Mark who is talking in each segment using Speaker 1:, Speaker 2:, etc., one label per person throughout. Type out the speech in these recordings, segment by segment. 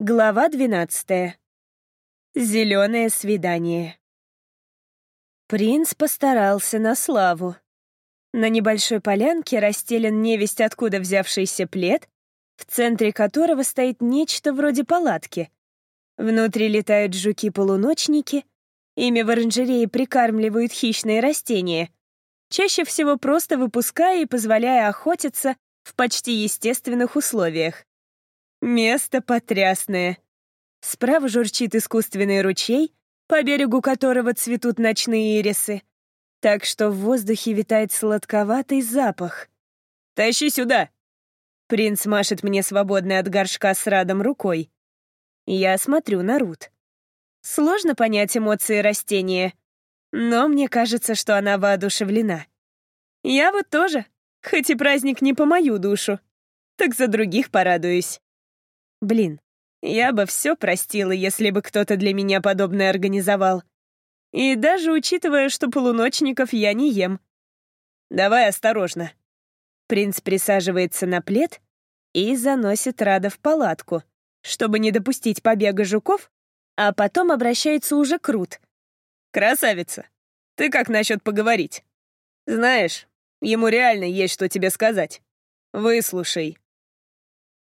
Speaker 1: Глава 12. Зеленое свидание. Принц постарался на славу. На небольшой полянке расстелен невесть откуда взявшийся плед, в центре которого стоит нечто вроде палатки. Внутри летают жуки-полуночники, ими в оранжерее прикармливают хищные растения, чаще всего просто выпуская и позволяя охотиться в почти естественных условиях. Место потрясное. Справа журчит искусственный ручей, по берегу которого цветут ночные ирисы, так что в воздухе витает сладковатый запах. «Тащи сюда!» Принц машет мне свободной от горшка с радом рукой. Я смотрю на Рут. Сложно понять эмоции растения, но мне кажется, что она воодушевлена. Я вот тоже, хоть и праздник не по мою душу, так за других порадуюсь. Блин, я бы все простила, если бы кто-то для меня подобное организовал. И даже учитывая, что полуночников я не ем. Давай осторожно. Принц присаживается на плед и заносит Рада в палатку, чтобы не допустить побега жуков, а потом обращается уже к Рут. «Красавица, ты как насчет поговорить? Знаешь, ему реально есть что тебе сказать. Выслушай».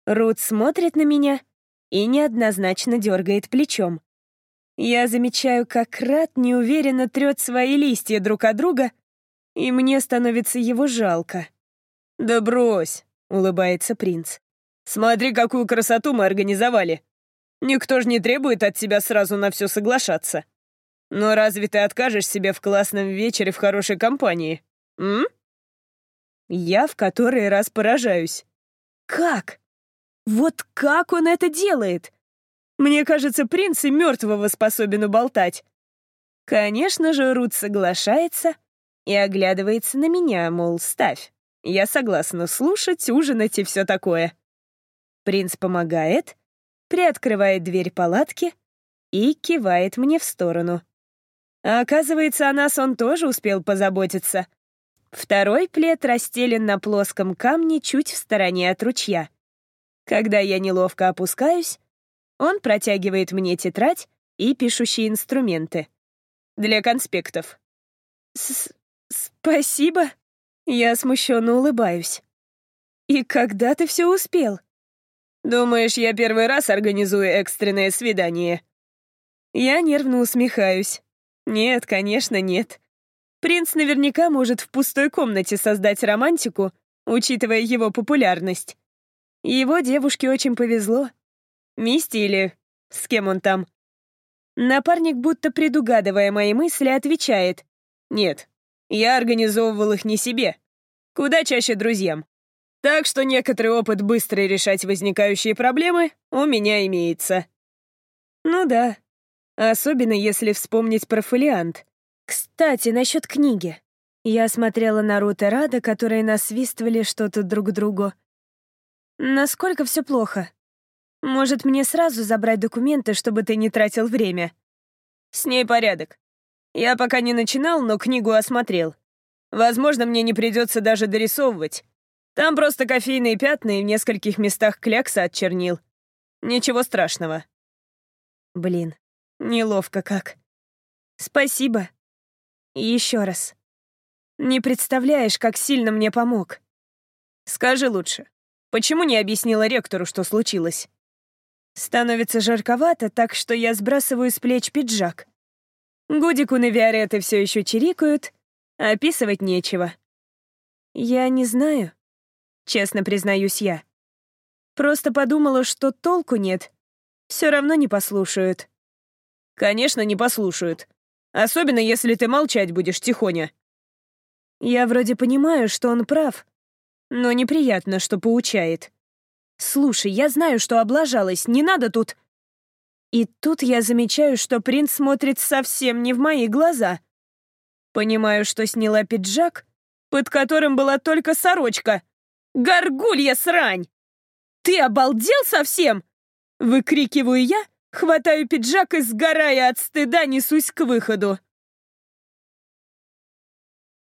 Speaker 1: Рут смотрит на меня и неоднозначно дергает плечом. Я замечаю, как Рат неуверенно трет свои листья друг от друга, и мне становится его жалко. «Да брось», — улыбается принц. «Смотри, какую красоту мы организовали. Никто же не требует от тебя сразу на все соглашаться. Но разве ты откажешь себе в классном вечере в хорошей компании? М? Я в который раз поражаюсь. Как? Вот как он это делает? Мне кажется, принц и мертвого способен уболтать. Конечно же, Рут соглашается и оглядывается на меня, мол, ставь. Я согласна слушать, ужинать и все такое. Принц помогает, приоткрывает дверь палатки и кивает мне в сторону. А оказывается, о нас он тоже успел позаботиться. Второй плед расстелен на плоском камне чуть в стороне от ручья. Когда я неловко опускаюсь, он протягивает мне тетрадь и пишущие инструменты. Для конспектов. С «Спасибо». Я смущенно улыбаюсь. «И когда ты все успел?» «Думаешь, я первый раз организую экстренное свидание?» Я нервно усмехаюсь. «Нет, конечно, нет. Принц наверняка может в пустой комнате создать романтику, учитывая его популярность. Его девушке очень повезло. Мисти или с кем он там? Напарник, будто предугадывая мои мысли, отвечает. «Нет, я организовывал их не себе. Куда чаще друзьям. Так что некоторый опыт быстро решать возникающие проблемы у меня имеется». Ну да, особенно если вспомнить про фолиант. Кстати, насчет книги. Я смотрела на Рут и Рада, которые насвистывали что-то друг другу. Насколько все плохо? Может, мне сразу забрать документы, чтобы ты не тратил время? С ней порядок. Я пока не начинал, но книгу осмотрел. Возможно, мне не придется даже дорисовывать. Там просто кофейные пятна и в нескольких местах клякса от чернил. Ничего страшного. Блин, неловко как. Спасибо. еще раз. Не представляешь, как сильно мне помог. Скажи лучше, Почему не объяснила ректору, что случилось? Становится жарковато, так что я сбрасываю с плеч пиджак. Гудик и Виареты все еще чирикают, а описывать нечего. Я не знаю, честно признаюсь я. Просто подумала, что толку нет. Все равно не послушают. Конечно, не послушают. Особенно, если ты молчать будешь тихоня. Я вроде понимаю, что он прав, но неприятно, что поучает. «Слушай, я знаю, что облажалась, не надо тут...» И тут я замечаю, что принц смотрит совсем не в мои глаза. Понимаю, что сняла пиджак, под которым была только сорочка. «Горгулья срань! Ты обалдел совсем?» Выкрикиваю я, хватаю пиджак и, сгорая от стыда, несусь к выходу.